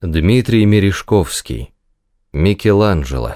Дмитрий Мережковский. Микеланджело.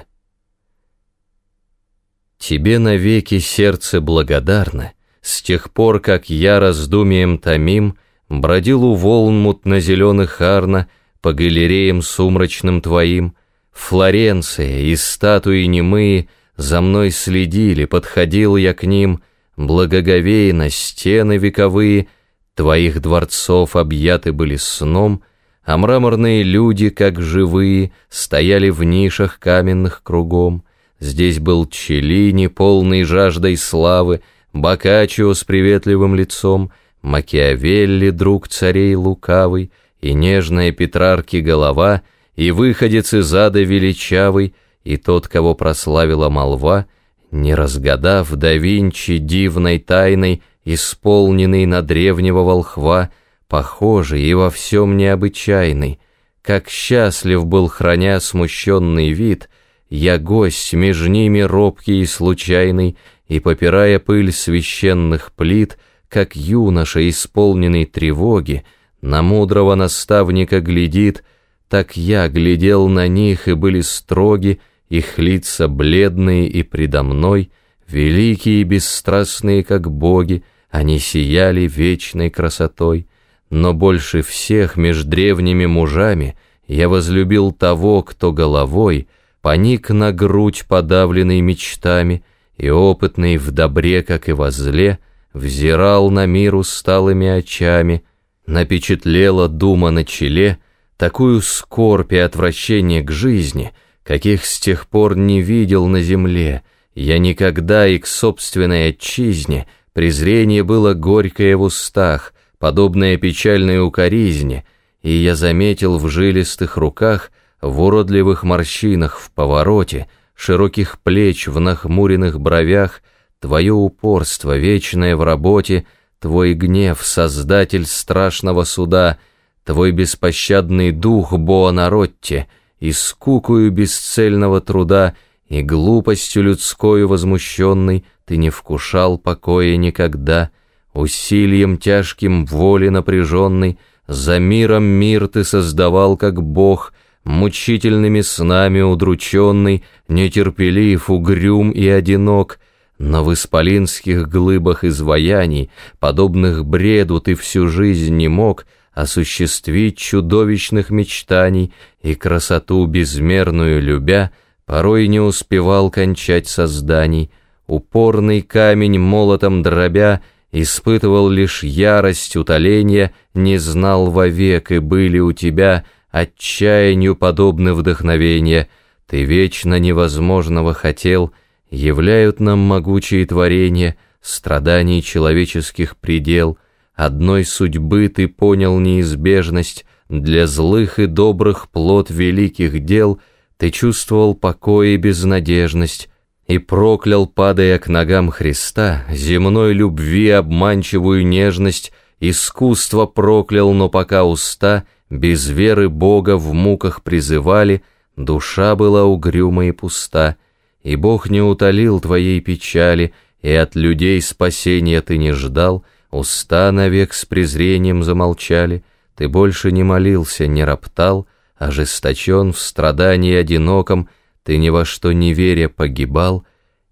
Тебе навеки сердце благодарно, С тех пор, как я раздумием томим, Бродил у волн мутно-зеленых арна По галереям сумрачным твоим, Флоренция и статуи немые За мной следили, подходил я к ним, Благоговейно стены вековые Твоих дворцов объяты были сном — а мраморные люди, как живые, стояли в нишах каменных кругом. Здесь был Челлини, полный жаждой славы, Боккаччо с приветливым лицом, Макиавелли, друг царей лукавый, и нежная Петрарки голова, и выходец из ада величавый, и тот, кого прославила молва, не разгадав да Винчи дивной тайной, исполненный на древнего волхва, похожий и во всем необычайный, как счастлив был, храня смущенный вид, я гость меж ними робкий и случайный, и, попирая пыль священных плит, как юноша, исполненный тревоги, на мудрого наставника глядит, так я глядел на них, и были строги, их лица бледные и предо мной, великие и бесстрастные, как боги, они сияли вечной красотой. Но больше всех меж древними мужами я возлюбил того, кто головой поник на грудь, подавленный мечтами, и опытный в добре, как и во зле, взирал на мир усталыми очами, напечатлела дума на челе такую скорбь и отвращение к жизни, каких с тех пор не видел на земле, я никогда и к собственной отчизне презрение было горькое в устах, подобное печальной укоризне, и я заметил в жилистых руках, в уродливых морщинах в повороте, широких плеч в нахмуренных бровях, твое упорство, вечное в работе, твой гнев, создатель страшного суда, твой беспощадный дух Боанаротте, и скукую бесцельного труда, и глупостью людскою возмущенный, ты не вкушал покоя никогда — Усилием тяжким воли напряженной За миром мир ты создавал, как Бог, Мучительными снами удрученный, Нетерпелив, угрюм и одинок, Но в исполинских глыбах изваяний, Подобных бреду ты всю жизнь не мог Осуществить чудовищных мечтаний И красоту безмерную любя, Порой не успевал кончать созданий, Упорный камень молотом дробя — Испытывал лишь ярость, утоления, Не знал вовек, и были у тебя Отчаянию подобны вдохновения. Ты вечно невозможного хотел, Являют нам могучие творения Страданий человеческих предел. Одной судьбы ты понял неизбежность, Для злых и добрых плод великих дел Ты чувствовал покой и безнадежность, и проклял, падая к ногам Христа, земной любви обманчивую нежность, искусство проклял, но пока уста без веры Бога в муках призывали, душа была угрюма и пуста, и Бог не утолил твоей печали, и от людей спасения ты не ждал, уста навек с презрением замолчали, ты больше не молился, не роптал, ожесточен в страдании одиноком, ты ни во что не веря погибал,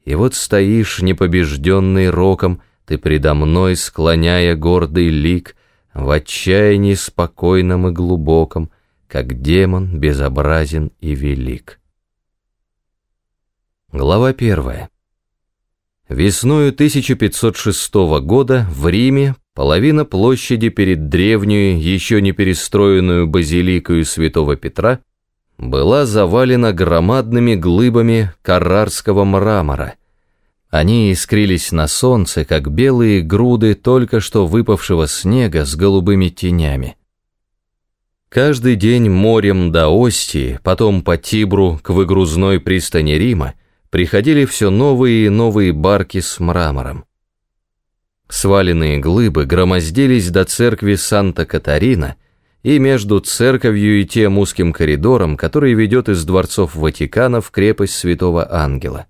и вот стоишь непобежденный роком, ты предо мной, склоняя гордый лик, в отчаянии спокойном и глубоком, как демон безобразен и велик. Глава первая. Весною 1506 года в Риме половина площади перед древнюю, еще не перестроенную базиликою святого Петра была завалена громадными глыбами каррарского мрамора. Они искрились на солнце, как белые груды только что выпавшего снега с голубыми тенями. Каждый день морем до Остии, потом по Тибру к выгрузной пристани Рима, приходили все новые и новые барки с мрамором. Сваленные глыбы громоздились до церкви Санта-Катарина – и между церковью и тем узким коридором, который ведет из дворцов Ватикана в крепость Святого Ангела.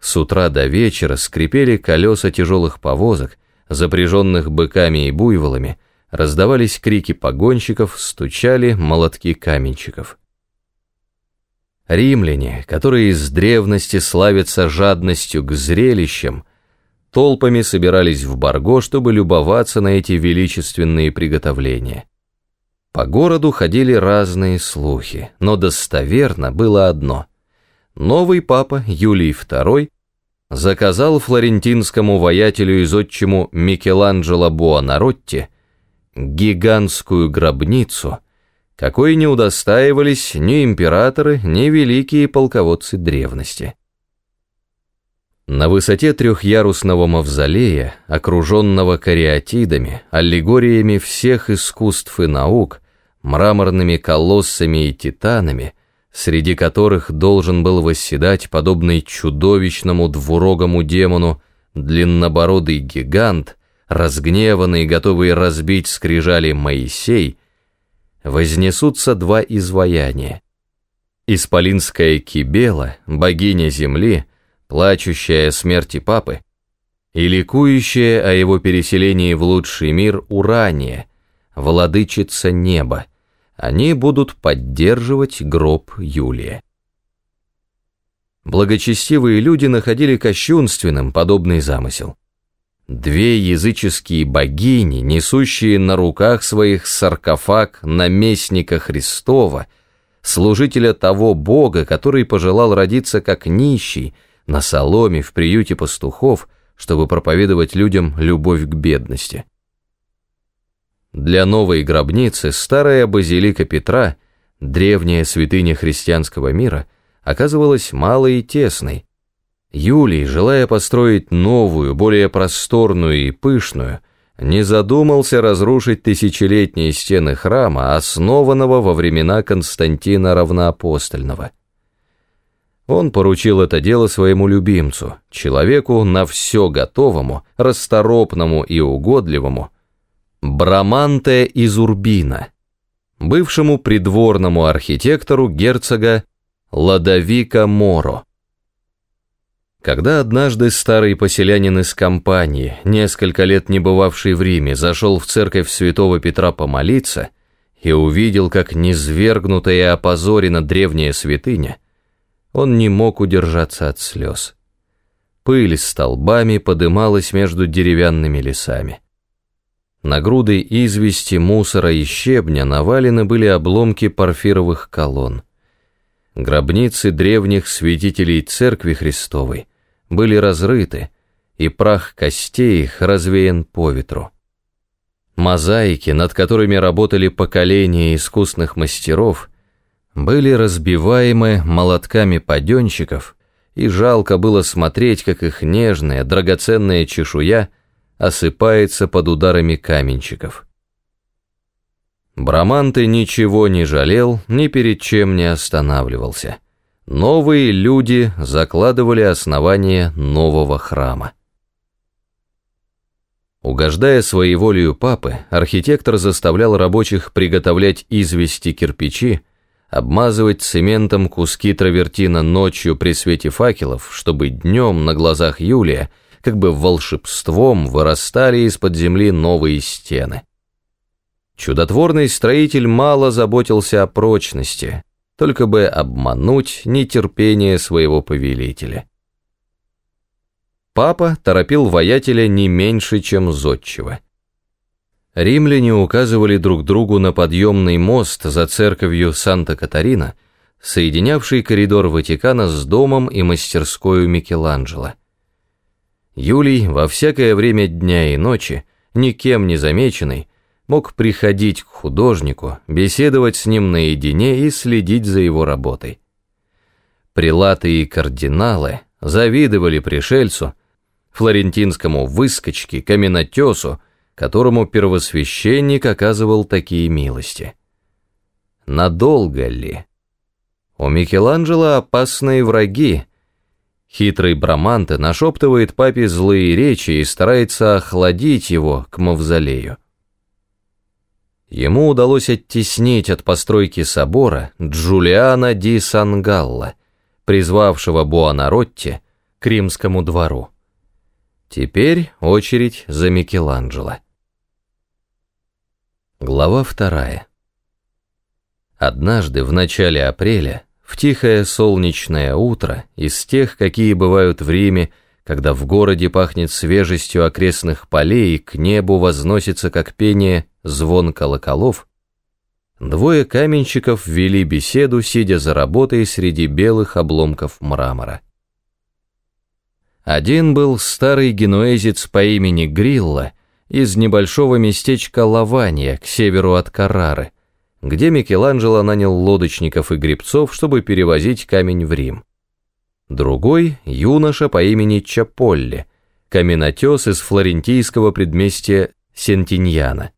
С утра до вечера скрипели колеса тяжелых повозок, запряженных быками и буйволами, раздавались крики погонщиков, стучали молотки каменщиков. Римляне, которые с древности славятся жадностью к зрелищам, толпами собирались в Барго, чтобы любоваться на эти величественные приготовления. По городу ходили разные слухи, но достоверно было одно. Новый папа Юлий II заказал флорентинскому воятелю из отчиму Микеланджело Буонаротти гигантскую гробницу, какой не удостаивались ни императоры, ни великие полководцы древности. На высоте трехъярусного мавзолея, окруженного кариатидами, аллегориями всех искусств и наук, мраморными колоссами и титанами, среди которых должен был восседать, подобный чудовищному двурогому демону, длиннобородый гигант, разгневанный, готовый разбить скрижали Моисей, вознесутся два изваяния. Исполинская Кибела, богиня земли, плачущая о смерти папы, и ликующая о его переселении в лучший мир Урания, владычица неба, они будут поддерживать гроб Юлия. Благочестивые люди находили кощунственным подобный замысел. Две языческие богини, несущие на руках своих саркофаг наместника Христова, служителя того Бога, который пожелал родиться как нищий, на соломе в приюте пастухов, чтобы проповедовать людям любовь к бедности. Для новой гробницы старая базилика Петра, древняя святыня христианского мира, оказывалась малой и тесной, Юлий, желая построить новую, более просторную и пышную, не задумался разрушить тысячелетние стены храма, основанного во времена Константина Равноапостольного. Он поручил это дело своему любимцу, человеку на все готовому, расторопному и угодливому, Браманте из Урбина, бывшему придворному архитектору герцога Ладовика Моро. Когда однажды старый поселянин из компании, несколько лет не бывавший в Риме, зашел в церковь святого Петра помолиться и увидел, как низвергнутая и опозорена древняя святыня, он не мог удержаться от слез. Пыль столбами подымалась между деревянными лесами. На груды извести, мусора и щебня навалены были обломки порфировых колонн. Гробницы древних святителей Церкви Христовой – были разрыты, и прах костей их развеян по ветру. Мозаики, над которыми работали поколения искусных мастеров, были разбиваемы молотками паденщиков, и жалко было смотреть, как их нежная, драгоценная чешуя осыпается под ударами каменщиков. Браманты ничего не жалел, ни перед чем не останавливался. Новые люди закладывали основание нового храма. Угождая своей волею папы, архитектор заставлял рабочих приготовлять извести кирпичи, обмазывать цементом куски травертина ночью при свете факелов, чтобы днем на глазах Юлия, как бы волшебством, вырастали из-под земли новые стены. Чудотворный строитель мало заботился о прочности, только бы обмануть нетерпение своего повелителя. Папа торопил воятеля не меньше, чем зодчего. Римляне указывали друг другу на подъемный мост за церковью Санта-Катарина, соединявший коридор Ватикана с домом и мастерскую Микеланджело. Юлий во всякое время дня и ночи, никем не замеченный, мог приходить к художнику, беседовать с ним наедине и следить за его работой. Прилаты и кардиналы завидовали пришельцу, флорентинскому выскочке, каменотесу, которому первосвященник оказывал такие милости. Надолго ли? У Микеланджело опасные враги. Хитрый Браманте нашептывает папе злые речи и старается охладить его к мавзолею. Ему удалось оттеснить от постройки собора Джулиана ди Сангалла, призвавшего Буонаротти к римскому двору. Теперь очередь за Микеланджело. Глава вторая. Однажды в начале апреля, в тихое солнечное утро, из тех, какие бывают в Риме, когда в городе пахнет свежестью окрестных полей и к небу возносится, как пение, звон колоколов, двое каменщиков вели беседу, сидя за работой среди белых обломков мрамора. Один был старый генуэзец по имени Грилла, из небольшого местечка Лавания к северу от Каррары, где Микеланджело нанял лодочников и гребцов, чтобы перевозить камень в Рим. Другой – юноша по имени Чаполли, каменотес из флорентийского предместья Сентиньяна.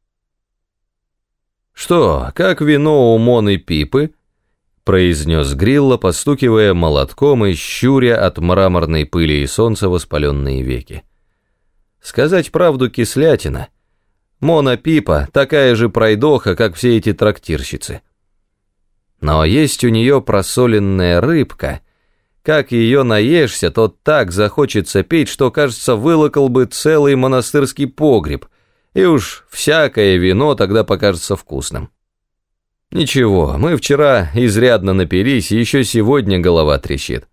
«Что, как вино у Моны Пипы?» – произнес Грилла, постукивая молотком и щуря от мраморной пыли и солнца воспаленные веки. Сказать правду кислятина. Мона Пипа такая же пройдоха, как все эти трактирщицы. Но есть у нее просоленная рыбка. Как ее наешься, то так захочется пить, что, кажется, вылокал бы целый монастырский погреб, и уж всякое вино тогда покажется вкусным. Ничего, мы вчера изрядно напились, и еще сегодня голова трещит.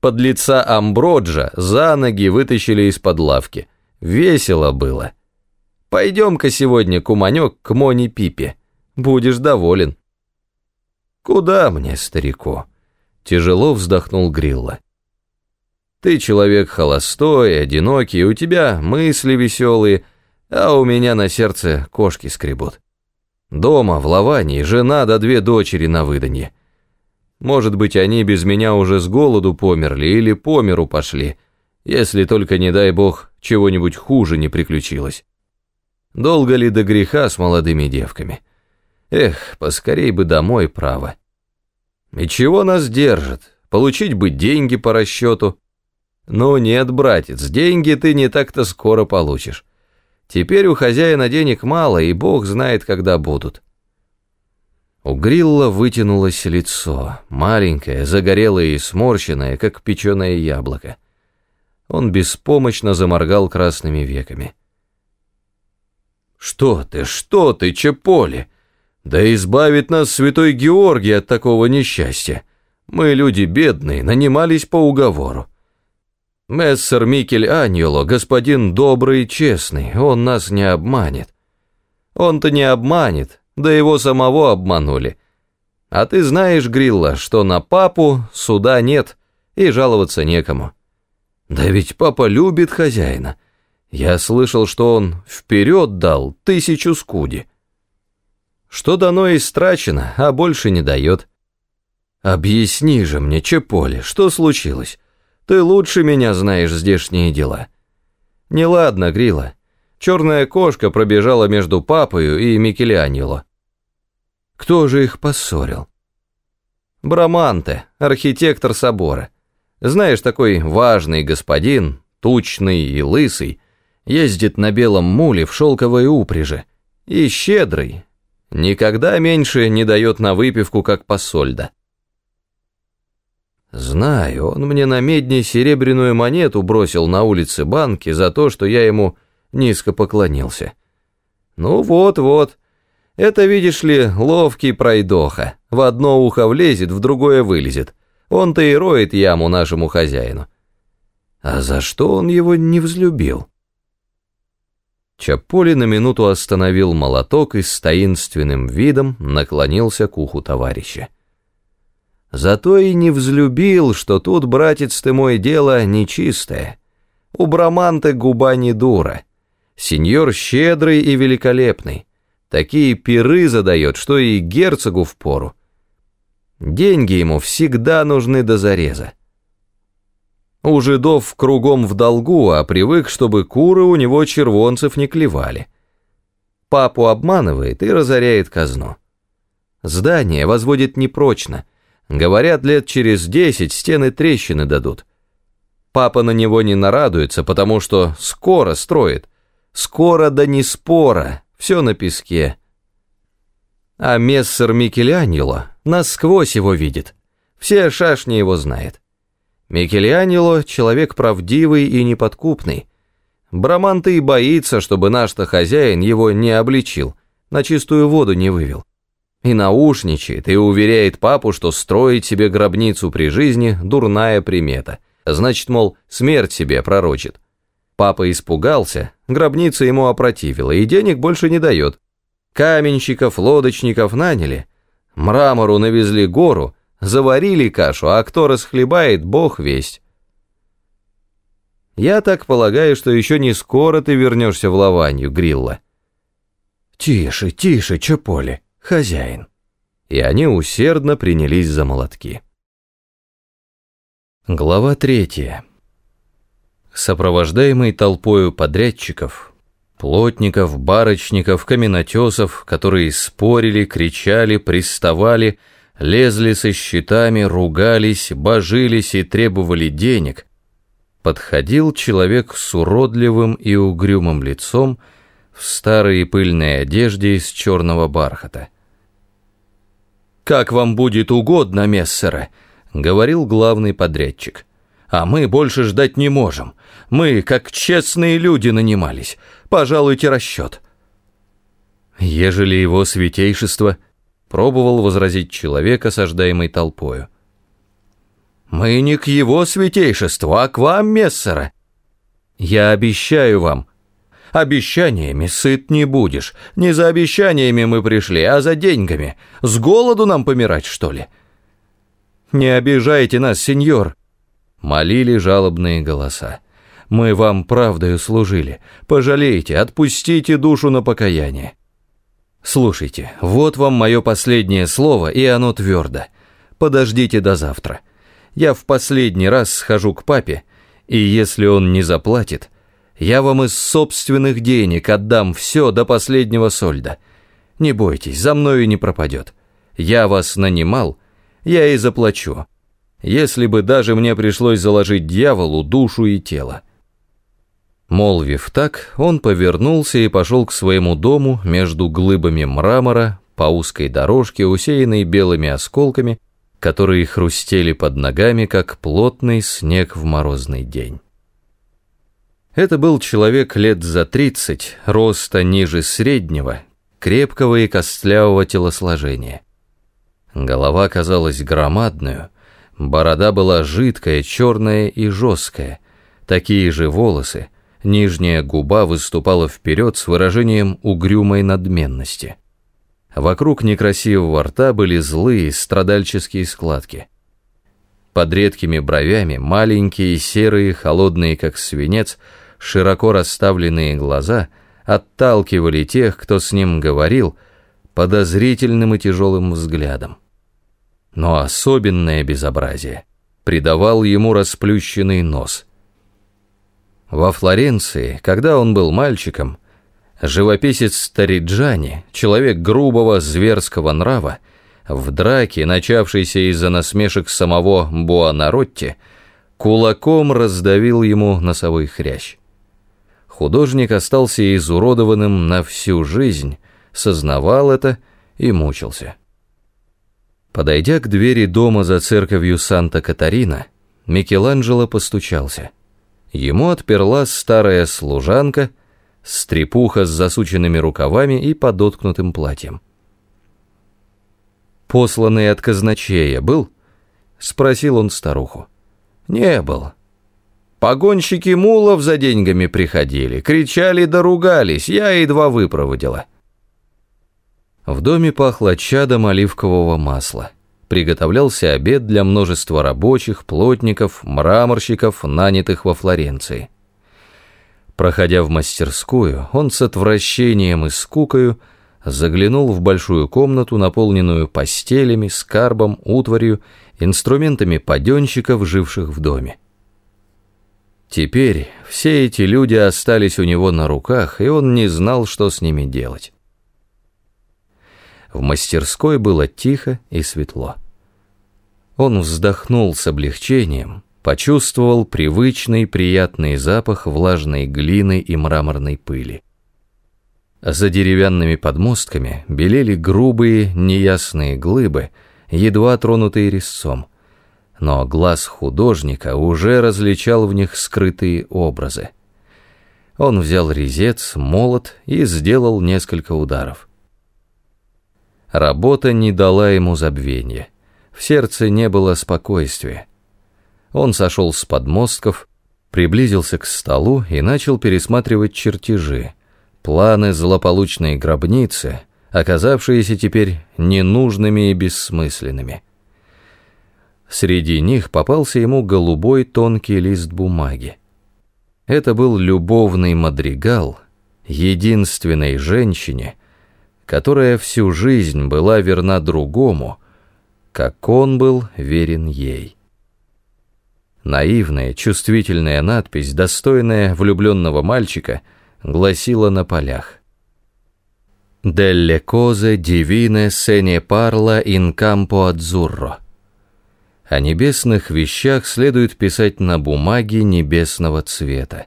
Под лица Амброджа за ноги вытащили из-под лавки – Весело было. Пойдем-ка сегодня, куманек, к Моне Пипе. Будешь доволен. Куда мне, старику? Тяжело вздохнул Грилла. Ты человек холостой, одинокий, у тебя мысли веселые, а у меня на сердце кошки скребут. Дома, в Лавании, жена да две дочери на выданье. Может быть, они без меня уже с голоду померли или по миру пошли, если только, не дай бог, чего-нибудь хуже не приключилось. Долго ли до греха с молодыми девками? Эх, поскорей бы домой, право. И чего нас держит? Получить бы деньги по расчету? Ну нет, братец, деньги ты не так-то скоро получишь. Теперь у хозяина денег мало, и бог знает, когда будут. У Грилла вытянулось лицо, маленькое, загорелое и сморщенное, как печеное яблоко. Он беспомощно заморгал красными веками. «Что ты, что ты, Чеполи? Да избавит нас святой Георгий от такого несчастья. Мы люди бедные, нанимались по уговору. Мессер Микель Аньело, господин добрый и честный, он нас не обманет. Он-то не обманет, да его самого обманули. А ты знаешь, Грилла, что на папу суда нет и жаловаться некому». Да ведь папа любит хозяина. Я слышал, что он вперед дал тысячу скуди. Что дано истрачено, а больше не дает. Объясни же мне, Чеполи, что случилось? Ты лучше меня знаешь здешние дела. Неладно, Грила. Черная кошка пробежала между папою и Микеланьело. Кто же их поссорил? Браманте, архитектор собора. Знаешь, такой важный господин, тучный и лысый, ездит на белом муле в шелковой упряжи, и щедрый, никогда меньше не дает на выпивку, как посольда. Знаю, он мне на медне серебряную монету бросил на улице банки за то, что я ему низко поклонился. Ну вот-вот, это, видишь ли, ловкий пройдоха, в одно ухо влезет, в другое вылезет. Он-то и роет яму нашему хозяину. А за что он его не взлюбил? Чаполи на минуту остановил молоток и с таинственным видом наклонился к уху товарища. Зато и не взлюбил, что тут, братец ты мой, дело нечистое. У Браманты губа не дура. Сеньор щедрый и великолепный. Такие пиры задает, что и герцогу впору. Деньги ему всегда нужны до зареза. У жидов кругом в долгу, а привык, чтобы куры у него червонцев не клевали. Папу обманывает и разоряет казну. Здание возводит непрочно. Говорят, лет через десять стены трещины дадут. Папа на него не нарадуется, потому что скоро строит. Скоро да не спора, все на песке. А мессер Микеланьело насквозь его видит. Все шашни его знает. Микеланьело — человек правдивый и неподкупный. Браманта и боится, чтобы наш-то хозяин его не обличил, на чистую воду не вывел. И наушничает, и уверяет папу, что строить себе гробницу при жизни – дурная примета. Значит, мол, смерть себе пророчит. Папа испугался, гробница ему опротивила, и денег больше не дает. Каменщиков, лодочников наняли, мрамору навезли гору, заварили кашу, а кто расхлебает, бог весть. Я так полагаю, что еще не скоро ты вернешься в Лаванью, Грилла. Тише, тише, Чаполи, хозяин. И они усердно принялись за молотки. Глава третья. Сопровождаемый толпою подрядчиков, плотников, барочников, каменотесов, которые спорили, кричали, приставали, лезли со щитами, ругались, божились и требовали денег, подходил человек с уродливым и угрюмым лицом в старой пыльной одежде из черного бархата. «Как вам будет угодно, мессеры», — говорил главный подрядчик. «А мы больше ждать не можем. Мы, как честные люди, нанимались. Пожалуйте расчет». Ежели его святейшество, пробовал возразить человек, осаждаемый толпою. «Мы не к его святейшеству, а к вам, мессера. Я обещаю вам, обещаниями сыт не будешь. Не за обещаниями мы пришли, а за деньгами. С голоду нам помирать, что ли?» «Не обижайте нас, сеньор!» Молили жалобные голоса. «Мы вам правдою служили. Пожалейте, отпустите душу на покаяние». «Слушайте, вот вам мое последнее слово, и оно твердо. Подождите до завтра. Я в последний раз схожу к папе, и если он не заплатит, я вам из собственных денег отдам все до последнего сольда. Не бойтесь, за мною не пропадет. Я вас нанимал, я и заплачу. Если бы даже мне пришлось заложить дьяволу душу и тело. Молвив так, он повернулся и пошел к своему дому между глыбами мрамора по узкой дорожке, усеянной белыми осколками, которые хрустели под ногами, как плотный снег в морозный день. Это был человек лет за тридцать, роста ниже среднего, крепкого и костлявого телосложения. Голова казалась громадную, борода была жидкая, черная и жесткая, такие же волосы, нижняя губа выступала вперед с выражением угрюмой надменности. Вокруг некрасивого рта были злые страдальческие складки. Под редкими бровями маленькие, серые, холодные, как свинец, широко расставленные глаза отталкивали тех, кто с ним говорил, подозрительным и тяжелым взглядом. Но особенное безобразие придавал ему расплющенный нос. Во Флоренции, когда он был мальчиком, Живописец Стариджани, человек грубого зверского нрава, в драке, начавшейся из-за насмешек самого Буанаротти, кулаком раздавил ему носовой хрящ. Художник остался изуродованным на всю жизнь, сознавал это и мучился. Подойдя к двери дома за церковью Санта-Катарина, Микеланджело постучался. Ему отперла старая служанка — стрепуха с засученными рукавами и подоткнутым платьем. «Посланный от казначея был?» — спросил он старуху. «Не был. Погонщики мулов за деньгами приходили, кричали да ругались, я едва выпроводила». В доме пахло чадом оливкового масла. Приготовлялся обед для множества рабочих, плотников, мраморщиков, нанятых во Флоренции. Проходя в мастерскую, он с отвращением и скукою заглянул в большую комнату, наполненную постелями, скарбом, утварью, инструментами паденщиков, живших в доме. Теперь все эти люди остались у него на руках, и он не знал, что с ними делать. В мастерской было тихо и светло. Он вздохнул с облегчением, почувствовал привычный приятный запах влажной глины и мраморной пыли. За деревянными подмостками белели грубые, неясные глыбы, едва тронутые резцом, но глаз художника уже различал в них скрытые образы. Он взял резец, молот и сделал несколько ударов. Работа не дала ему забвения. В сердце не было спокойствия. Он сошел с подмостков, приблизился к столу и начал пересматривать чертежи, планы злополучной гробницы, оказавшиеся теперь ненужными и бессмысленными. Среди них попался ему голубой тонкий лист бумаги. Это был любовный мадригал единственной женщине, которая всю жизнь была верна другому, как он был верен ей. Наивная, чувствительная надпись, достойная влюбленного мальчика, гласила на полях. «Делле козе дивине сене парла ин кампо адзурро». О небесных вещах следует писать на бумаге небесного цвета.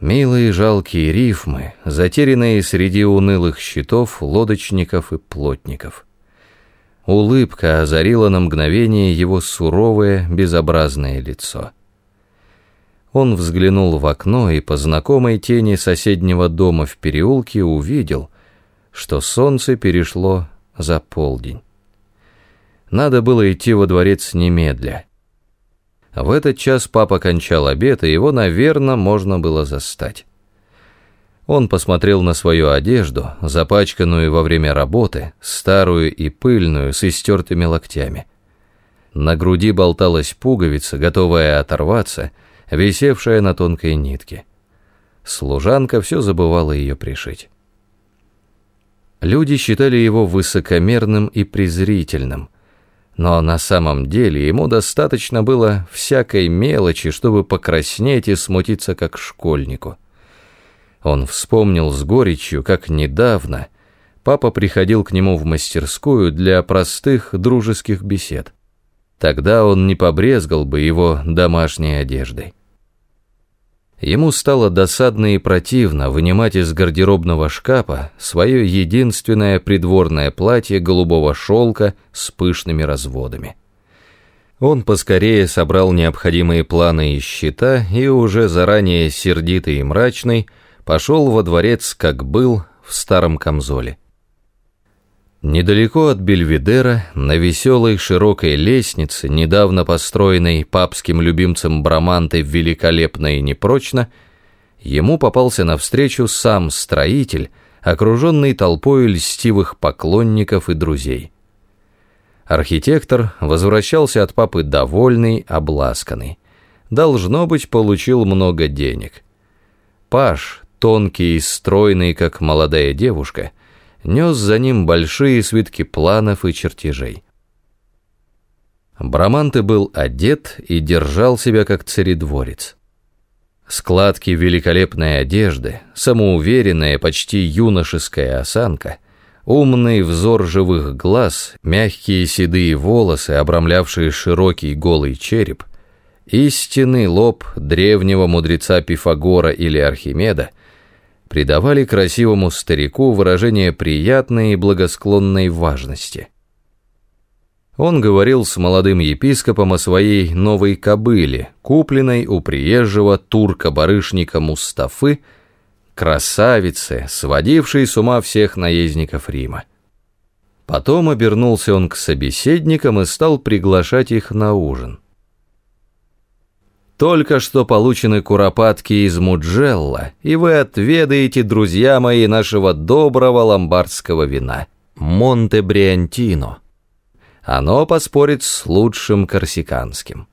Милые жалкие рифмы, затерянные среди унылых щитов, лодочников и плотников. Улыбка озарила на мгновение его суровое, безобразное лицо. Он взглянул в окно и по знакомой тени соседнего дома в переулке увидел, что солнце перешло за полдень. Надо было идти во дворец немедля. В этот час папа кончал обед, и его, наверное, можно было застать. Он посмотрел на свою одежду, запачканную во время работы, старую и пыльную, с истертыми локтями. На груди болталась пуговица, готовая оторваться, висевшая на тонкой нитке. Служанка все забывала ее пришить. Люди считали его высокомерным и презрительным – но на самом деле ему достаточно было всякой мелочи, чтобы покраснеть и смутиться как школьнику. Он вспомнил с горечью, как недавно папа приходил к нему в мастерскую для простых дружеских бесед. Тогда он не побрезгал бы его домашней одеждой. Ему стало досадно и противно вынимать из гардеробного шкафа свое единственное придворное платье голубого шелка с пышными разводами. Он поскорее собрал необходимые планы и счета и уже заранее сердитый и мрачный пошел во дворец, как был, в старом камзоле. Недалеко от Бельведера, на веселой широкой лестнице, недавно построенной папским любимцем Брамантой великолепно и непрочно, ему попался навстречу сам строитель, окруженный толпой льстивых поклонников и друзей. Архитектор возвращался от папы довольный, обласканный. Должно быть, получил много денег. Паш, тонкий и стройный, как молодая девушка, нес за ним большие свитки планов и чертежей. Браманте был одет и держал себя как царедворец. Складки великолепной одежды, самоуверенная, почти юношеская осанка, умный взор живых глаз, мягкие седые волосы, обрамлявшие широкий голый череп, истинный лоб древнего мудреца Пифагора или Архимеда — придавали красивому старику выражение приятной и благосклонной важности. Он говорил с молодым епископом о своей новой кобыле, купленной у приезжего турка-барышника Мустафы, красавице, сводившей с ума всех наездников Рима. Потом обернулся он к собеседникам и стал приглашать их на ужин. Только что получены куропатки из Муджелла, и вы отведаете, друзья мои, нашего доброго ломбардского вина. Монте Бриантино. Оно поспорит с лучшим корсиканским.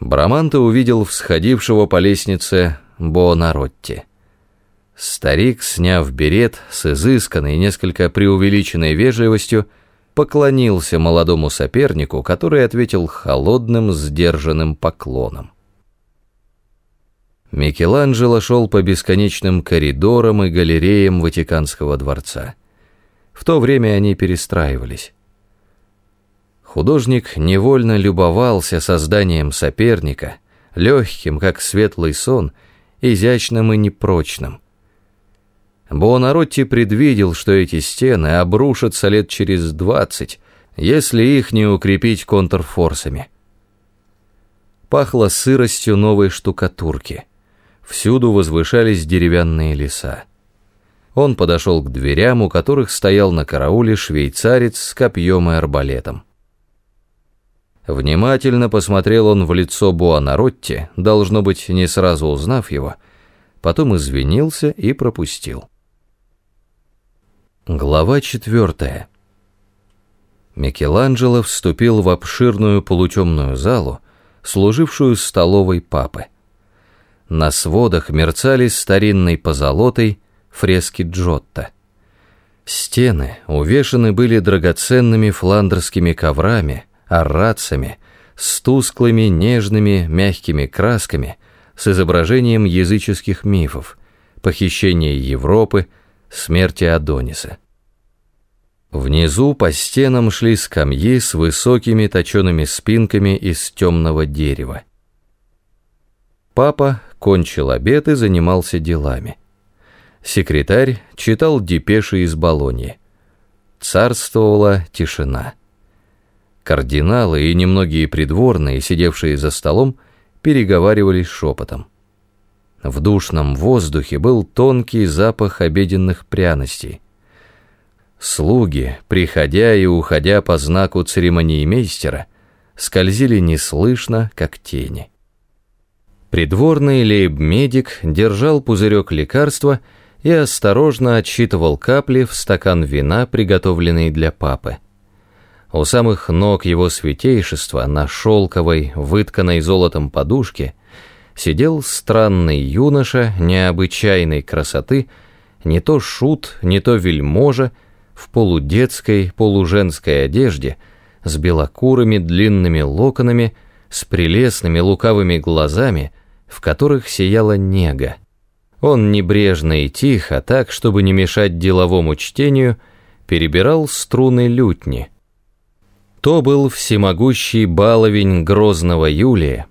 Браманте увидел всходившего по лестнице Бонаротти. Старик, сняв берет с изысканной, несколько преувеличенной вежливостью, поклонился молодому сопернику, который ответил холодным, сдержанным поклоном. Микеланджело шел по бесконечным коридорам и галереям Ватиканского дворца. В то время они перестраивались. Художник невольно любовался созданием соперника, легким, как светлый сон, изящным и непрочным. Буонаротти предвидел, что эти стены обрушатся лет через двадцать, если их не укрепить контрфорсами. Пахло сыростью новой штукатурки. Всюду возвышались деревянные леса. Он подошел к дверям, у которых стоял на карауле швейцарец с копьем и арбалетом. Внимательно посмотрел он в лицо Буанаротти, должно быть, не сразу узнав его, потом извинился и пропустил. Глава четвертая. Микеланджело вступил в обширную полутемную залу, служившую столовой папы. На сводах мерцали старинной позолотой фрески Джотто. Стены увешаны были драгоценными фландерскими коврами, аррацами, с тусклыми, нежными, мягкими красками, с изображением языческих мифов, похищения Европы, смерти Адониса. Внизу по стенам шли скамьи с высокими точеными спинками из темного дерева. Папа кончил обед и занимался делами. Секретарь читал депеши из Болоньи. Царствовала тишина. Кардиналы и немногие придворные, сидевшие за столом, переговаривались шепотом. В душном воздухе был тонкий запах обеденных пряностей. Слуги, приходя и уходя по знаку церемониймейстера, скользили неслышно, как тени. Придворный лейб-медик держал пузырек лекарства и осторожно отсчитывал капли в стакан вина, приготовленный для папы. У самых ног его святейшества на шелковой, вытканной золотом подушке сидел странный юноша необычайной красоты, не то шут, не то вельможа, в полудетской, полуженской одежде, с белокурыми длинными локонами, с прелестными лукавыми глазами, в которых сияла нега. Он небрежно и тихо, так, чтобы не мешать деловому чтению, перебирал струны лютни. То был всемогущий баловень грозного Юлия,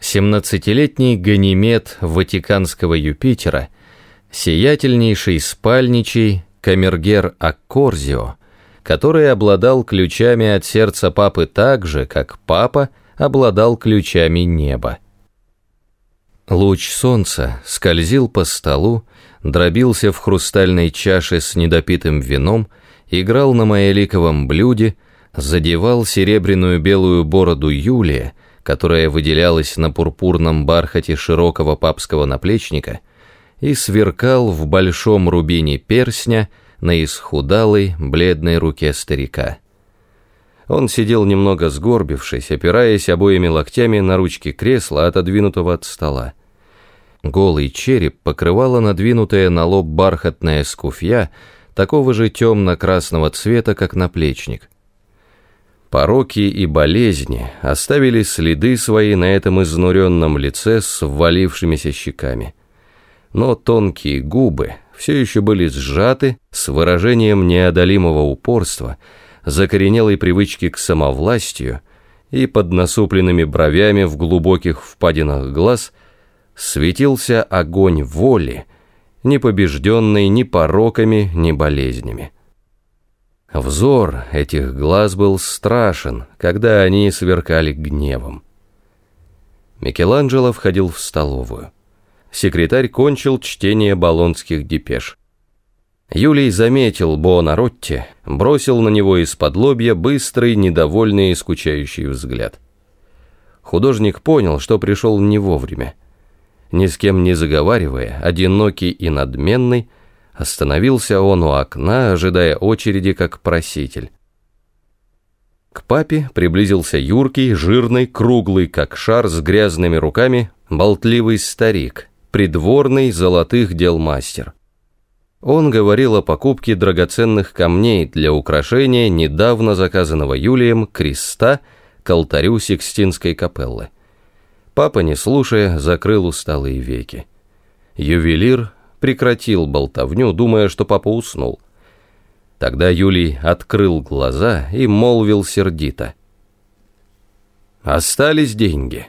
семнадцатилетний ганимед Ватиканского Юпитера, сиятельнейший спальничий камергер Аккорзио, который обладал ключами от сердца папы так же, как папа обладал ключами неба. Луч солнца скользил по столу, дробился в хрустальной чаше с недопитым вином, играл на маяликовом блюде, задевал серебряную белую бороду Юлия, которая выделялась на пурпурном бархате широкого папского наплечника, и сверкал в большом рубине персня на исхудалой, бледной руке старика. Он сидел немного сгорбившись, опираясь обоими локтями на ручки кресла, отодвинутого от стола. Голый череп покрывала надвинутая на лоб бархатная скуфья, такого же темно-красного цвета, как наплечник. Пороки и болезни оставили следы свои на этом изнуренном лице с ввалившимися щеками. Но тонкие губы все еще были сжаты с выражением неодолимого упорства, закоренелой привычки к самовластию, и под насупленными бровями в глубоких впадинах глаз светился огонь воли, не побежденный ни пороками, ни болезнями. Взор этих глаз был страшен, когда они сверкали гневом. Микеланджело входил в столовую. Секретарь кончил чтение болонских депеш. Юлий заметил Буонаротти, бросил на него из-под лобья быстрый, недовольный и скучающий взгляд. Художник понял, что пришел не вовремя. Ни с кем не заговаривая, одинокий и надменный, остановился он у окна, ожидая очереди как проситель. К папе приблизился юркий, жирный, круглый, как шар, с грязными руками, болтливый старик, придворный золотых дел мастер. Он говорил о покупке драгоценных камней для украшения недавно заказанного Юлием креста к алтарю Сикстинской капеллы. Папа, не слушая, закрыл усталые веки. Ювелир прекратил болтовню, думая, что папа уснул. Тогда Юлий открыл глаза и молвил сердито. «Остались деньги».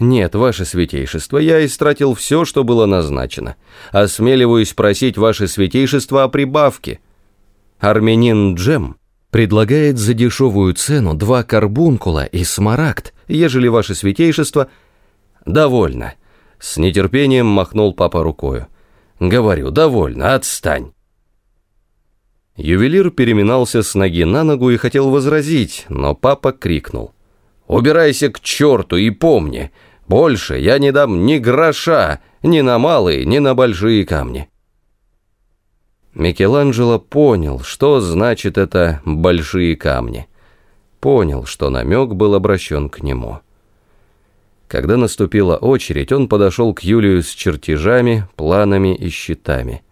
«Нет, ваше святейшество, я истратил все, что было назначено. Осмеливаюсь просить ваше святейшество о прибавке. Армянин Джем предлагает за дешевую цену два карбункула и смарагд, ежели ваше святейшество...» «Довольно», — с нетерпением махнул папа рукою. Говорю, довольно, отстань. Ювелир переминался с ноги на ногу и хотел возразить, но папа крикнул. «Убирайся к черту и помни, больше я не дам ни гроша, ни на малые, ни на большие камни». Микеланджело понял, что значит это «большие камни». Понял, что намек был обращен к нему. Когда наступила очередь, он подошел к Юлию с чертежами, планами и счетами.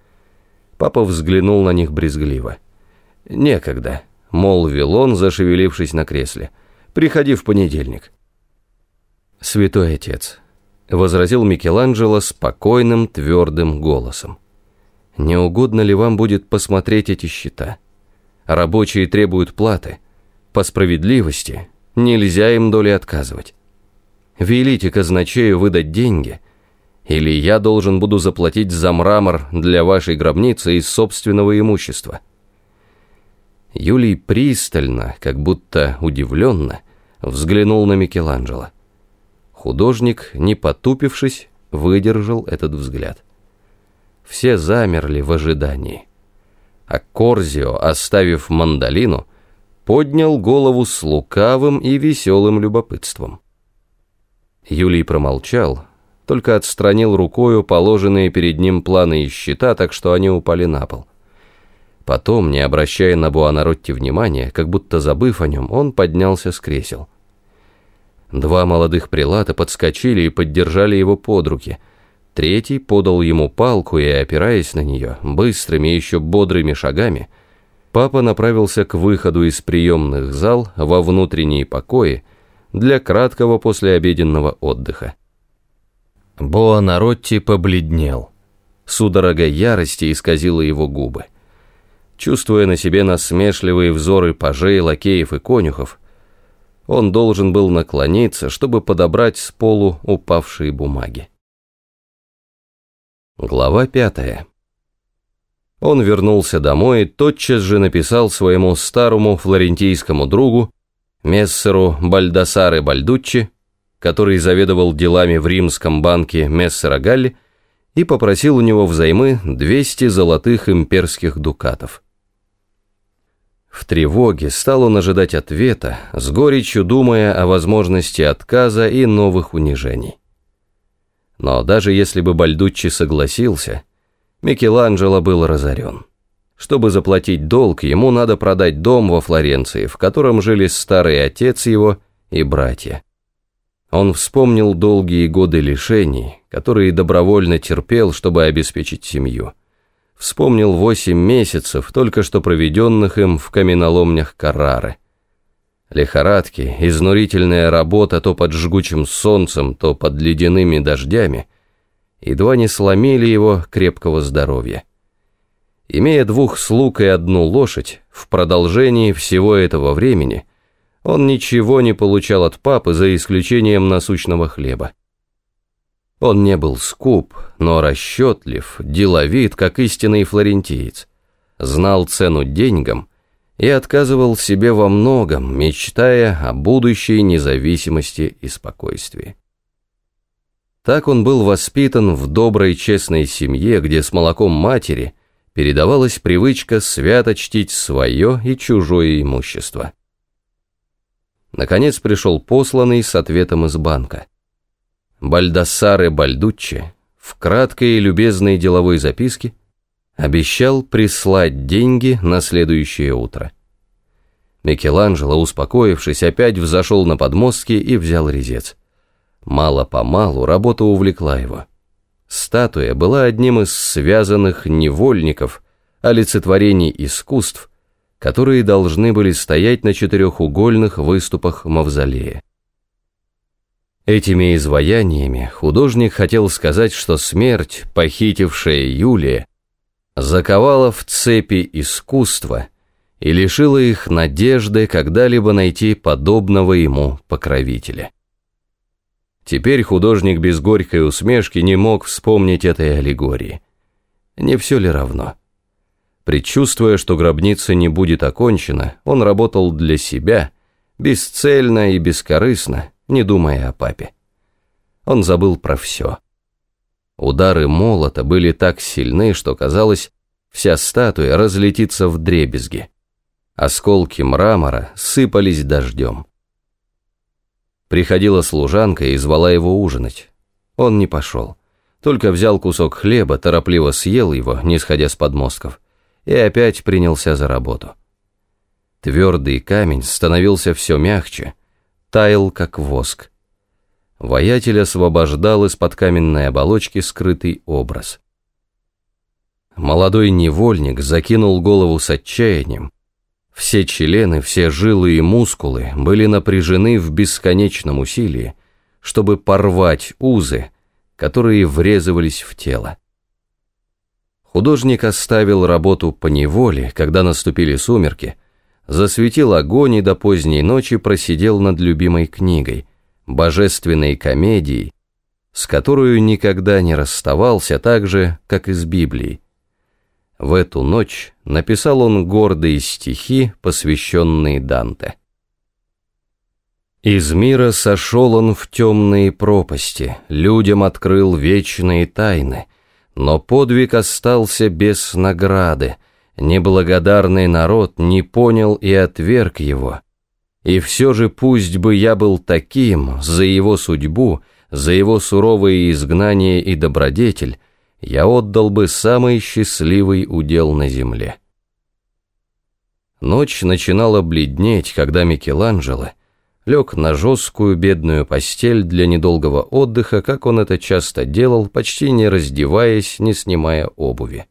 Папа взглянул на них брезгливо. «Некогда», — молвил он, зашевелившись на кресле. «Приходи в понедельник». «Святой отец», — возразил Микеланджело спокойным, твердым голосом. «Не угодно ли вам будет посмотреть эти счета? Рабочие требуют платы. По справедливости нельзя им доли отказывать. Велите казначею выдать деньги — или я должен буду заплатить за мрамор для вашей гробницы из собственного имущества?» Юлий пристально, как будто удивленно, взглянул на Микеланджело. Художник, не потупившись, выдержал этот взгляд. Все замерли в ожидании. А Корзио, оставив мандолину, поднял голову с лукавым и веселым любопытством. Юлий промолчал, только отстранил рукою положенные перед ним планы и счета, так что они упали на пол. Потом, не обращая на Буанаротти внимания, как будто забыв о нем, он поднялся с кресел. Два молодых прилата подскочили и поддержали его под руки. Третий подал ему палку и, опираясь на нее, быстрыми еще бодрыми шагами, папа направился к выходу из приемных зал во внутренние покои для краткого послеобеденного отдыха. Боанаротти побледнел. Судорога ярости исказила его губы. Чувствуя на себе насмешливые взоры пажей, лакеев и конюхов, он должен был наклониться, чтобы подобрать с полу упавшие бумаги. Глава пятая. Он вернулся домой и тотчас же написал своему старому флорентийскому другу, мессеру Бальдасаре Бальдуччи, который заведовал делами в римском банке Мессера Галли, и попросил у него взаймы 200 золотых имперских дукатов. В тревоге стал он ожидать ответа, с горечью думая о возможности отказа и новых унижений. Но даже если бы Бальдуччи согласился, Микеланджело был разорен. Чтобы заплатить долг, ему надо продать дом во Флоренции, в котором жили старый отец его и братья. Он вспомнил долгие годы лишений, которые добровольно терпел, чтобы обеспечить семью. Вспомнил восемь месяцев, только что проведенных им в каменоломнях Каррары. Лихорадки, изнурительная работа то под жгучим солнцем, то под ледяными дождями, едва не сломили его крепкого здоровья. Имея двух слуг и одну лошадь, в продолжении всего этого времени – он ничего не получал от папы, за исключением насущного хлеба. Он не был скуп, но расчетлив, деловит, как истинный флорентиец, знал цену деньгам и отказывал себе во многом, мечтая о будущей независимости и спокойствии. Так он был воспитан в доброй честной семье, где с молоком матери передавалась привычка свято чтить свое и чужое имущество. Наконец пришел посланный с ответом из банка. Бальдассаре Бальдуччи в краткой и любезной деловой записке обещал прислать деньги на следующее утро. Микеланджело, успокоившись, опять взошел на подмостки и взял резец. Мало-помалу работа увлекла его. Статуя была одним из связанных невольников, олицетворений искусств, которые должны были стоять на четырехугольных выступах мавзолея. Этими изваяниями художник хотел сказать, что смерть, похитившая Юлия, заковала в цепи искусства и лишила их надежды когда-либо найти подобного ему покровителя. Теперь художник без горькой усмешки не мог вспомнить этой аллегории. Не все ли равно? Предчувствуя, что гробница не будет окончена, он работал для себя, бесцельно и бескорыстно, не думая о папе. Он забыл про все. Удары молота были так сильны, что казалось, вся статуя разлетится в дребезги. Осколки мрамора сыпались дождем. Приходила служанка и звала его ужинать. Он не пошел. Только взял кусок хлеба, торопливо съел его, не сходя с подмостков, и опять принялся за работу. Твердый камень становился все мягче, таял, как воск. Воятель освобождал из-под каменной оболочки скрытый образ. Молодой невольник закинул голову с отчаянием. Все члены, все жилы и мускулы были напряжены в бесконечном усилии, чтобы порвать узы, которые врезывались в тело. Художник оставил работу по неволе, когда наступили сумерки, засветил огонь и до поздней ночи просидел над любимой книгой, божественной комедией, с которой никогда не расставался так же, как и с Библией. В эту ночь написал он гордые стихи, посвященные Данте. Из мира сошел он в темные пропасти, людям открыл вечные тайны, но подвиг остался без награды, неблагодарный народ не понял и отверг его. И все же пусть бы я был таким, за его судьбу, за его суровое изгнание и добродетель, я отдал бы самый счастливый удел на земле. Ночь начинала бледнеть, когда Микеланджело лег на жесткую бедную постель для недолгого отдыха, как он это часто делал, почти не раздеваясь, не снимая обуви.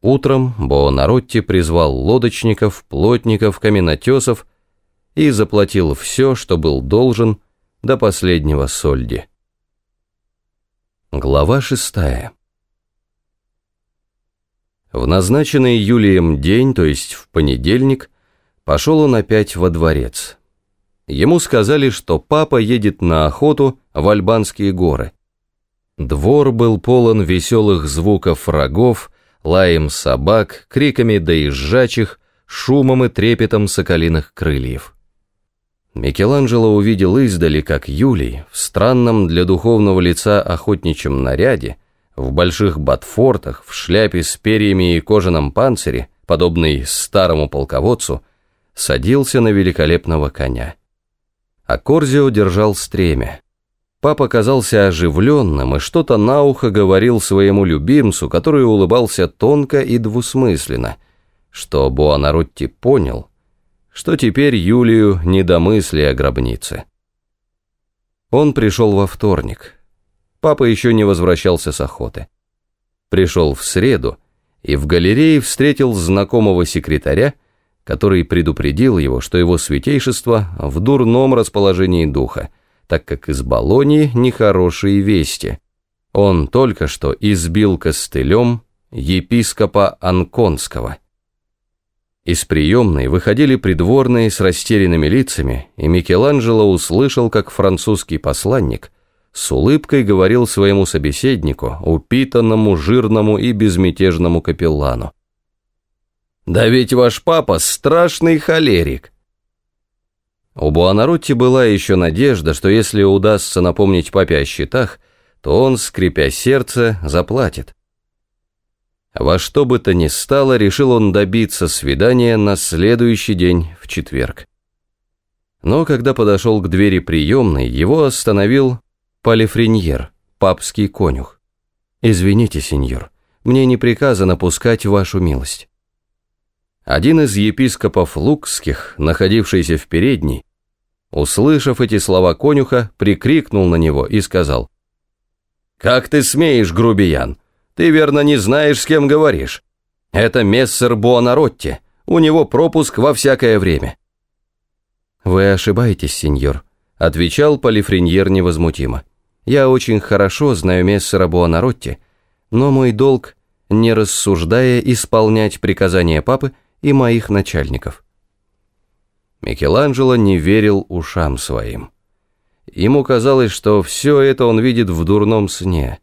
Утром Боонаротти призвал лодочников, плотников, каменотесов и заплатил все, что был должен, до последнего сольди. Глава шестая. В назначенный Юлием день, то есть в понедельник, пошел он опять во дворец. Ему сказали, что папа едет на охоту в Альбанские горы. Двор был полон веселых звуков рогов, лаем собак, криками доезжачих, шумом и трепетом соколиных крыльев. Микеланджело увидел издали, как Юлий в странном для духовного лица охотничьем наряде, в больших ботфортах, в шляпе с перьями и кожаном панцире, подобный старому полководцу, садился на великолепного коня. А Корзио держал стремя. Папа казался оживленным и что-то на ухо говорил своему любимцу, который улыбался тонко и двусмысленно, что Буонаротти понял, что теперь Юлию не до мысли о гробнице. Он пришел во вторник. Папа еще не возвращался с охоты. Пришел в среду и в галерее встретил знакомого секретаря, который предупредил его, что его святейшество в дурном расположении духа – так как из Болонии нехорошие вести. Он только что избил костылем епископа Анконского. Из приемной выходили придворные с растерянными лицами, и Микеланджело услышал, как французский посланник с улыбкой говорил своему собеседнику, упитанному, жирному и безмятежному капеллану. «Да ведь ваш папа страшный холерик. У Буанаротти была еще надежда, что если удастся напомнить папе о счетах, то он, скрипя сердце, заплатит. Во что бы то ни стало, решил он добиться свидания на следующий день, в четверг. Но когда подошел к двери приемной, его остановил Палифреньер, папский конюх. «Извините, сеньор, мне не приказано пускать вашу милость». Один из епископов Лукских, находившийся в передней, услышав эти слова конюха, прикрикнул на него и сказал, «Как ты смеешь, грубиян? Ты верно не знаешь, с кем говоришь. Это мессер Буонаротти, у него пропуск во всякое время». «Вы ошибаетесь, сеньор», — отвечал Полифреньер невозмутимо. «Я очень хорошо знаю мессера Буонаротти, но мой долг, не рассуждая, исполнять приказания папы, и моих начальников. Микеланджело не верил ушам своим. Ему казалось, что все это он видит в дурном сне.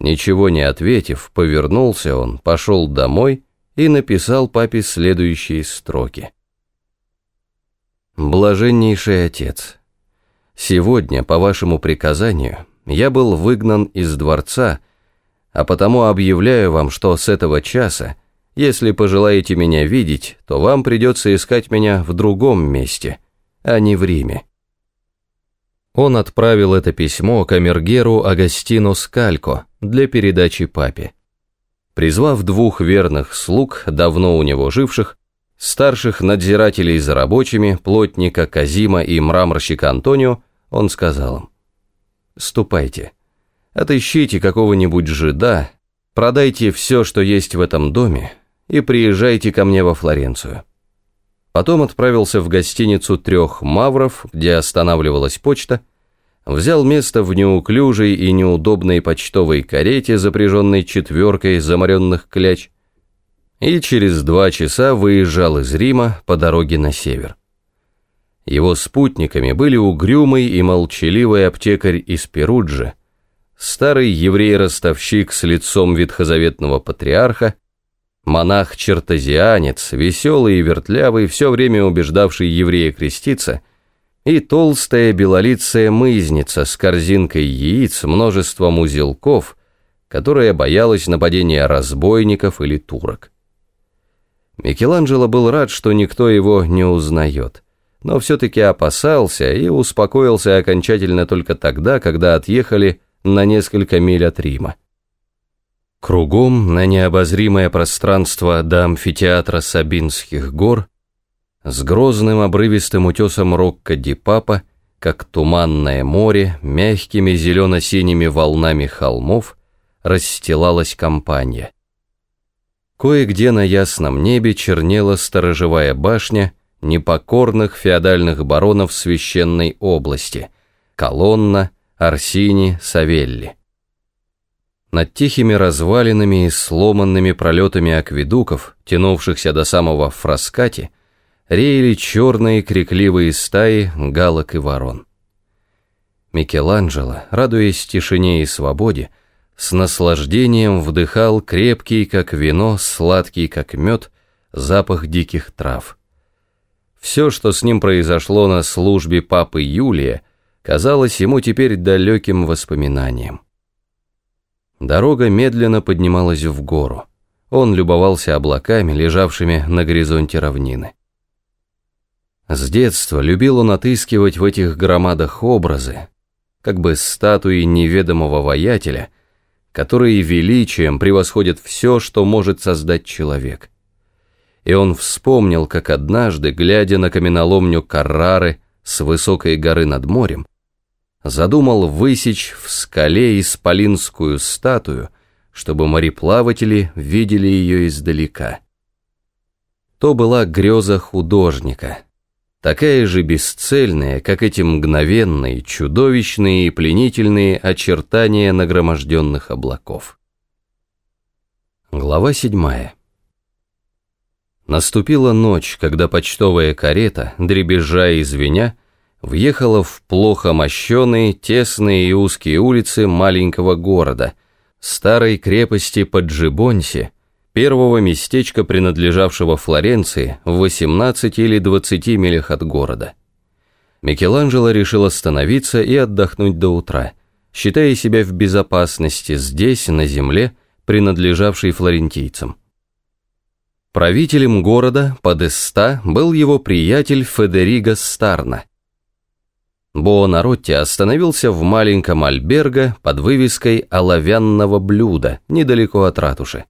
Ничего не ответив, повернулся он, пошел домой и написал папе следующие строки. «Блаженнейший отец, сегодня, по вашему приказанию, я был выгнан из дворца, а потому объявляю вам, что с этого часа, если пожелаете меня видеть, то вам придется искать меня в другом месте, а не в Риме. Он отправил это письмо камергеру Агастину Скалько для передачи папе. Призвав двух верных слуг, давно у него живших, старших надзирателей за рабочими, плотника Казима и мраморщика Антонио, он сказал им, «Ступайте, отыщите какого-нибудь жида, продайте все, что есть в этом доме, и приезжайте ко мне во Флоренцию». Потом отправился в гостиницу трех мавров, где останавливалась почта, взял место в неуклюжей и неудобной почтовой карете, запряженной четверкой заморенных кляч, и через два часа выезжал из Рима по дороге на север. Его спутниками были угрюмый и молчаливый аптекарь из Перуджи, старый еврей-ростовщик с лицом ветхозаветного патриарха, монах-чертозианец, веселый и вертлявый, все время убеждавший еврея креститься, и толстая белолицая мызница с корзинкой яиц, множеством узелков, которая боялась нападения разбойников или турок. Микеланджело был рад, что никто его не узнает, но все-таки опасался и успокоился окончательно только тогда, когда отъехали на несколько миль от Рима. Кругом на необозримое пространство до амфитеатра Сабинских гор с грозным обрывистым утесом Рокко-ди-Папа, как туманное море, мягкими зелено-синими волнами холмов, расстилалась компания. Кое-где на ясном небе чернела сторожевая башня непокорных феодальных баронов священной области – Колонна, Арсини, Савелли. Над тихими развалинами и сломанными пролетами акведуков, тянувшихся до самого Фраскати, реяли черные крикливые стаи галок и ворон. Микеланджело, радуясь тишине и свободе, с наслаждением вдыхал крепкий, как вино, сладкий, как мед, запах диких трав. Все, что с ним произошло на службе папы Юлия, казалось ему теперь далеким воспоминанием. Дорога медленно поднималась в гору. Он любовался облаками, лежавшими на горизонте равнины. С детства любил он отыскивать в этих громадах образы, как бы статуи неведомого воятеля, которые величием превосходят все, что может создать человек. И он вспомнил, как однажды, глядя на каменоломню Каррары с высокой горы над морем, задумал высечь в скале исполинскую статую, чтобы мореплаватели видели ее издалека. То была греза художника, такая же бесцельная, как эти мгновенные, чудовищные и пленительные очертания нагроможденных облаков. Глава седьмая. Наступила ночь, когда почтовая карета, дребезжа и звеня, въехала в плохо мощенные, тесные и узкие улицы маленького города, старой крепости Паджибонси, первого местечка, принадлежавшего Флоренции в 18 или 20 милях от города. Микеланджело решил остановиться и отдохнуть до утра, считая себя в безопасности здесь, на земле, принадлежавшей флорентийцам. Правителем города, Подеста, был его приятель Федериго Старна, Буонаротти остановился в маленьком альберго под вывеской оловянного блюда недалеко от ратуши.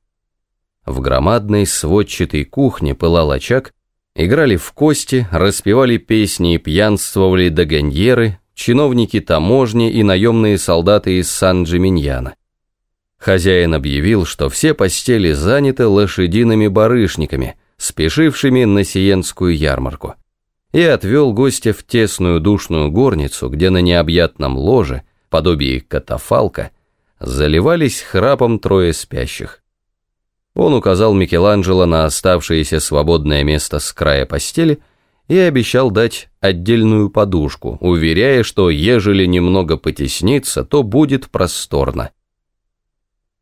В громадной сводчатой кухне пылал очаг, играли в кости, распевали песни и пьянствовали догоньеры, чиновники таможни и наемные солдаты из Сан-Джиминьяна. Хозяин объявил, что все постели заняты лошадиными барышниками, спешившими на Сиенскую ярмарку и отвел гостя в тесную душную горницу, где на необъятном ложе, подобие катафалка, заливались храпом трое спящих. Он указал Микеланджело на оставшееся свободное место с края постели и обещал дать отдельную подушку, уверяя, что ежели немного потесниться, то будет просторно.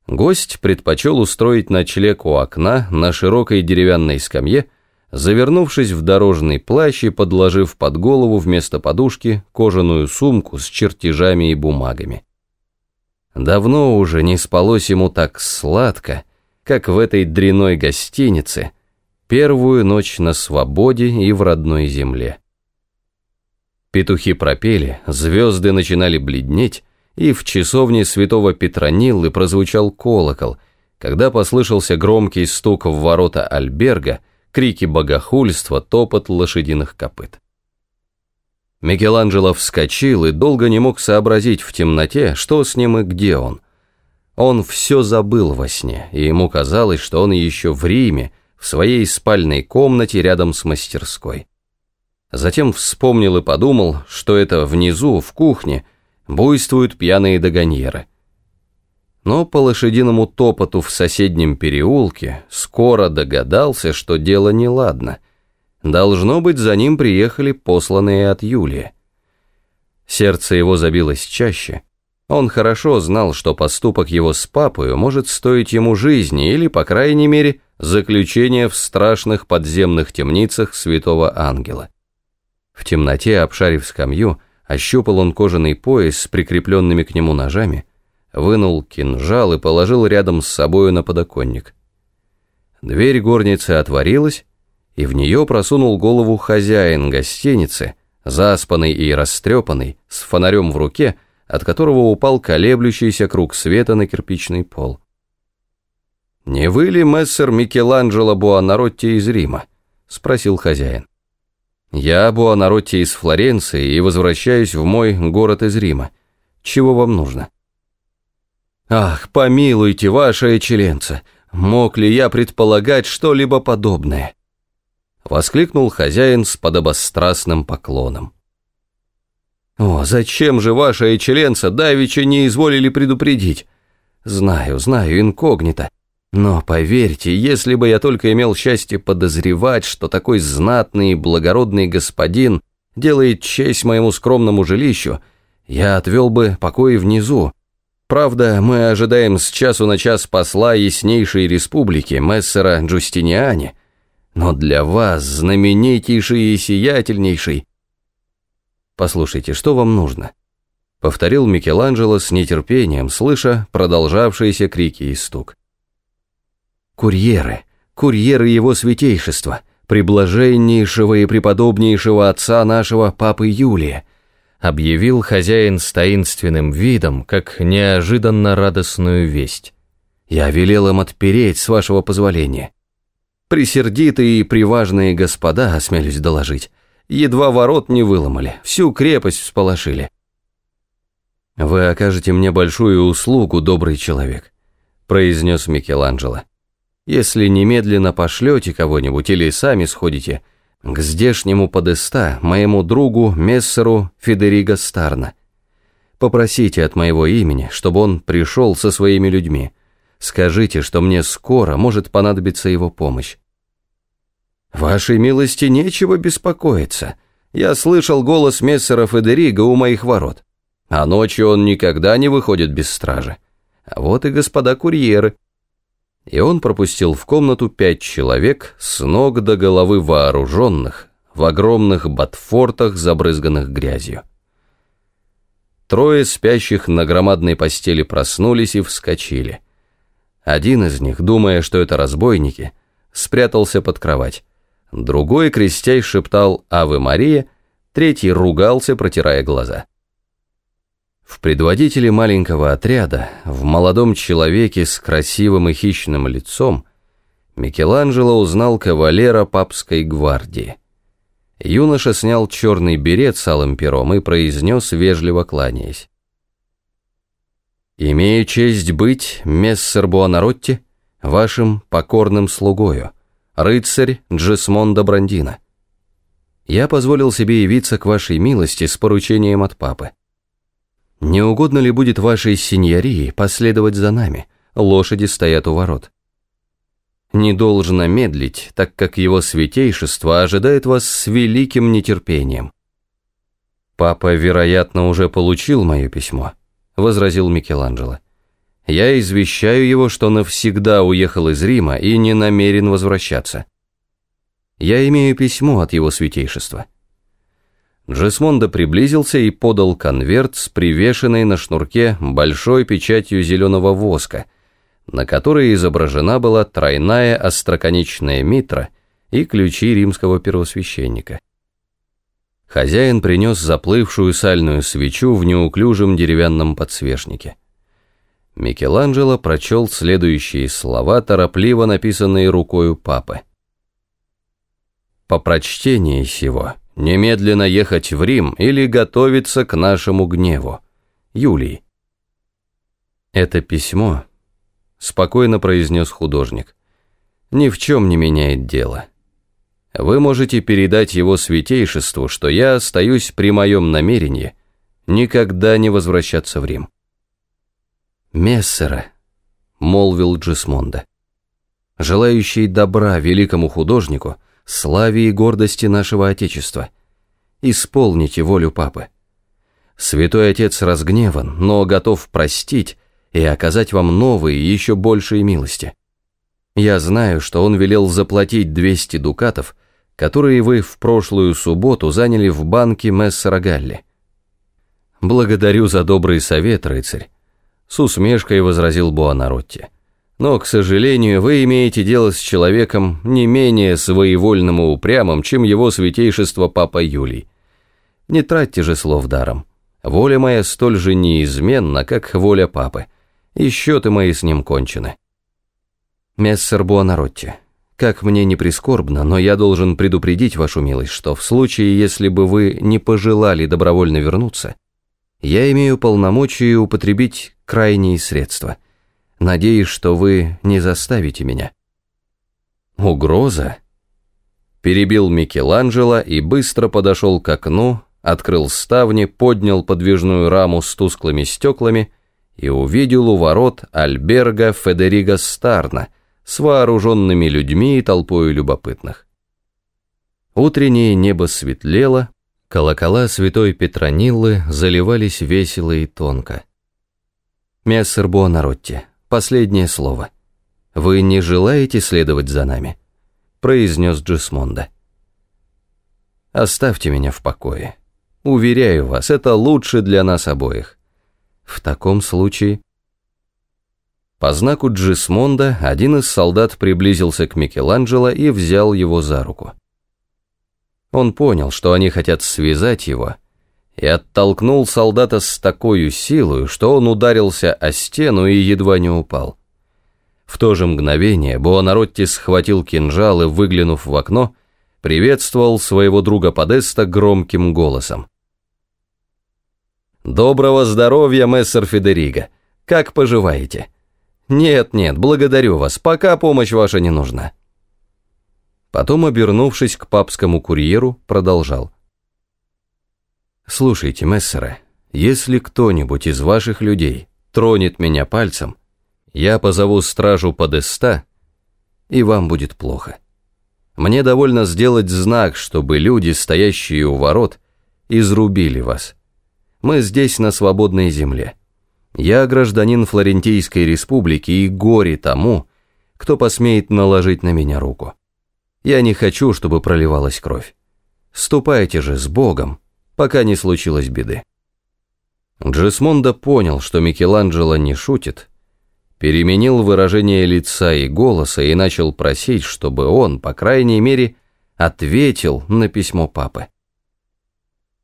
Гость предпочел устроить ночлег у окна на широкой деревянной скамье, завернувшись в дорожный плащ и подложив под голову вместо подушки кожаную сумку с чертежами и бумагами. Давно уже не спалось ему так сладко, как в этой дряной гостинице, первую ночь на свободе и в родной земле. Петухи пропели, звезды начинали бледнеть, и в часовне святого Петрониллы прозвучал колокол, когда послышался громкий стук в ворота Альберга, крики богохульства, топот лошадиных копыт. Микеланджело вскочил и долго не мог сообразить в темноте, что с ним и где он. Он все забыл во сне, и ему казалось, что он еще в Риме, в своей спальной комнате рядом с мастерской. Затем вспомнил и подумал, что это внизу, в кухне, буйствуют пьяные догоньеры. Но по лошадиному топоту в соседнем переулке скоро догадался, что дело неладно – Должно быть, за ним приехали посланные от Юлия. Сердце его забилось чаще. Он хорошо знал, что поступок его с папою может стоить ему жизни или, по крайней мере, заключения в страшных подземных темницах святого ангела. В темноте, обшарив скамью, ощупал он кожаный пояс с прикрепленными к нему ножами, вынул кинжал и положил рядом с собою на подоконник. Дверь горницы отворилась, и в нее просунул голову хозяин гостиницы, заспанный и растрепанный, с фонарем в руке, от которого упал колеблющийся круг света на кирпичный пол. «Не вы ли мессер Микеланджело Буонаротти из Рима?» — спросил хозяин. «Я Буонаротти из Флоренции и возвращаюсь в мой город из Рима. Чего вам нужно?» «Ах, помилуйте, ваша экчеленца! Мог ли я предполагать что-либо подобное?» Воскликнул хозяин с подобострастным поклоном. «О, зачем же ваша Эчеленца давеча не изволили предупредить? Знаю, знаю, инкогнито. Но поверьте, если бы я только имел счастье подозревать, что такой знатный и благородный господин делает честь моему скромному жилищу, я отвел бы покой внизу. Правда, мы ожидаем с часу на час посла яснейшей республики, мессера Джустиниани, но для вас, знаменитейший и сиятельнейший. Послушайте, что вам нужно? Повторил Микеланджело с нетерпением, слыша продолжавшиеся крики и стук. Курьеры, курьеры его святейшества, приблаженнейшего и преподобнейшего отца нашего папы Юлия, объявил хозяин с таинственным видом, как неожиданно радостную весть. Я велел им отпереть, с вашего позволения. Присердитые и приважные господа, осмелюсь доложить, едва ворот не выломали, всю крепость всполошили. «Вы окажете мне большую услугу, добрый человек», произнес Микеланджело. «Если немедленно пошлете кого-нибудь или сами сходите к здешнему подеста, моему другу, мессеру Федериго Старна. Попросите от моего имени, чтобы он пришел со своими людьми. Скажите, что мне скоро может понадобиться его помощь. Вашей милости нечего беспокоиться. Я слышал голос мессера Федериго у моих ворот. А ночью он никогда не выходит без стражи. А вот и господа курьеры. И он пропустил в комнату пять человек с ног до головы вооруженных, в огромных ботфортах, забрызганных грязью. Трое спящих на громадной постели проснулись и вскочили. Один из них, думая, что это разбойники, спрятался под кровать. Другой, крестясь, шептал «Аве Мария», третий ругался, протирая глаза. В предводителе маленького отряда, в молодом человеке с красивым и хищным лицом, Микеланджело узнал кавалера папской гвардии. Юноша снял черный берет с алым пером и произнес, вежливо кланяясь. «Имею честь быть, мессер Буонаротти, вашим покорным слугою, рыцарь Джесмонда Брандина. Я позволил себе явиться к вашей милости с поручением от папы. Не угодно ли будет вашей сеньории последовать за нами? Лошади стоят у ворот. Не должно медлить, так как его святейшество ожидает вас с великим нетерпением. Папа, вероятно, уже получил мое письмо возразил Микеланджело. Я извещаю его, что навсегда уехал из Рима и не намерен возвращаться. Я имею письмо от его святейшества. Джесмондо приблизился и подал конверт с привешенной на шнурке большой печатью зеленого воска, на которой изображена была тройная остроконечная митра и ключи римского первосвященника. Хозяин принес заплывшую сальную свечу в неуклюжем деревянном подсвечнике. Микеланджело прочел следующие слова, торопливо написанные рукою папы. «По прочтении сего немедленно ехать в Рим или готовиться к нашему гневу. Юлий». «Это письмо», — спокойно произнес художник, — «ни в чем не меняет дело. Вы можете передать его святейшеству, что я остаюсь при моем намерении никогда не возвращаться в Рим». «Мессера», — молвил Джисмонда, — «желающий добра великому художнику, славе и гордости нашего Отечества, исполните волю Папы. Святой Отец разгневан, но готов простить и оказать вам новые, еще большие милости. Я знаю, что он велел заплатить 200 дукатов, которые вы в прошлую субботу заняли в банке Мессера Галли. Благодарю за добрый совет, рыцарь. С усмешкой возразил Буонаротти. Но, к сожалению, вы имеете дело с человеком не менее своевольным и упрямым, чем его святейшество Папа Юлий. Не тратьте же слов даром. Воля моя столь же неизменна, как воля Папы, и счеты мои с ним кончены. Мессер Буонаротти, как мне не прискорбно, но я должен предупредить вашу милость, что в случае, если бы вы не пожелали добровольно вернуться, я имею полномочия употребить крайние средства. Надеюсь, что вы не заставите меня. Угроза? Перебил Микеланджело и быстро подошел к окну, открыл ставни, поднял подвижную раму с тусклыми стеклами и увидел у ворот Альберга Федериго Старна с вооруженными людьми и толпой любопытных. Утреннее небо светлело, Колокола святой Петрониллы заливались весело и тонко. «Мессер Буонаротти, последнее слово. Вы не желаете следовать за нами?» произнес Джисмонда. «Оставьте меня в покое. Уверяю вас, это лучше для нас обоих. В таком случае...» По знаку Джисмонда один из солдат приблизился к Микеланджело и взял его за руку. Он понял, что они хотят связать его, и оттолкнул солдата с такой силой, что он ударился о стену и едва не упал. В то же мгновение Буонаротти схватил кинжал и, выглянув в окно, приветствовал своего друга Подеста громким голосом. «Доброго здоровья, мессер Федериго! Как поживаете?» «Нет-нет, благодарю вас, пока помощь ваша не нужна». Потом, обернувшись к папскому курьеру, продолжал. «Слушайте, мессера, если кто-нибудь из ваших людей тронет меня пальцем, я позову стражу подеста, и вам будет плохо. Мне довольно сделать знак, чтобы люди, стоящие у ворот, изрубили вас. Мы здесь на свободной земле. Я гражданин Флорентийской республики и горе тому, кто посмеет наложить на меня руку. Я не хочу, чтобы проливалась кровь. Ступайте же с Богом, пока не случилось беды. Джесмондо понял, что Микеланджело не шутит, переменил выражение лица и голоса и начал просить, чтобы он, по крайней мере, ответил на письмо папы.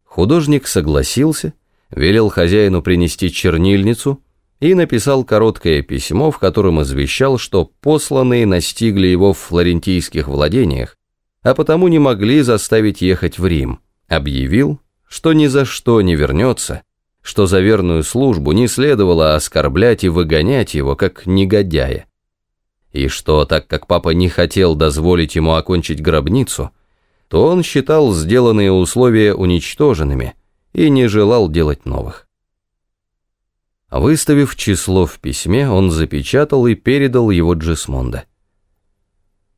Художник согласился, велел хозяину принести чернильницу и написал короткое письмо, в котором извещал, что посланные настигли его в флорентийских владениях, а потому не могли заставить ехать в Рим, объявил, что ни за что не вернется, что за верную службу не следовало оскорблять и выгонять его как негодяя, и что, так как папа не хотел дозволить ему окончить гробницу, то он считал сделанные условия уничтоженными и не желал делать новых. Выставив число в письме, он запечатал и передал его Джесмонда.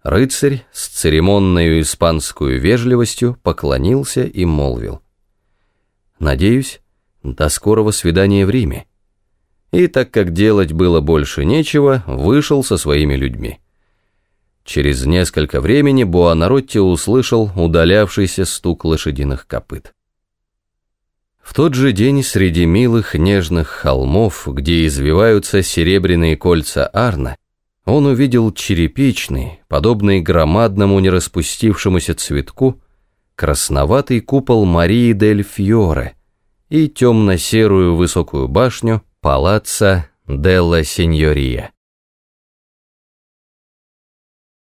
Рыцарь с церемонной испанскую вежливостью поклонился и молвил. «Надеюсь, до скорого свидания в Риме». И так как делать было больше нечего, вышел со своими людьми. Через несколько времени Буонаротти услышал удалявшийся стук лошадиных копыт. В тот же день среди милых нежных холмов, где извиваются серебряные кольца Арна, он увидел черепичный, подобный громадному нераспустившемуся цветку, красноватый купол Марии дель Фьоре и темно-серую высокую башню палаца Делла Синьория.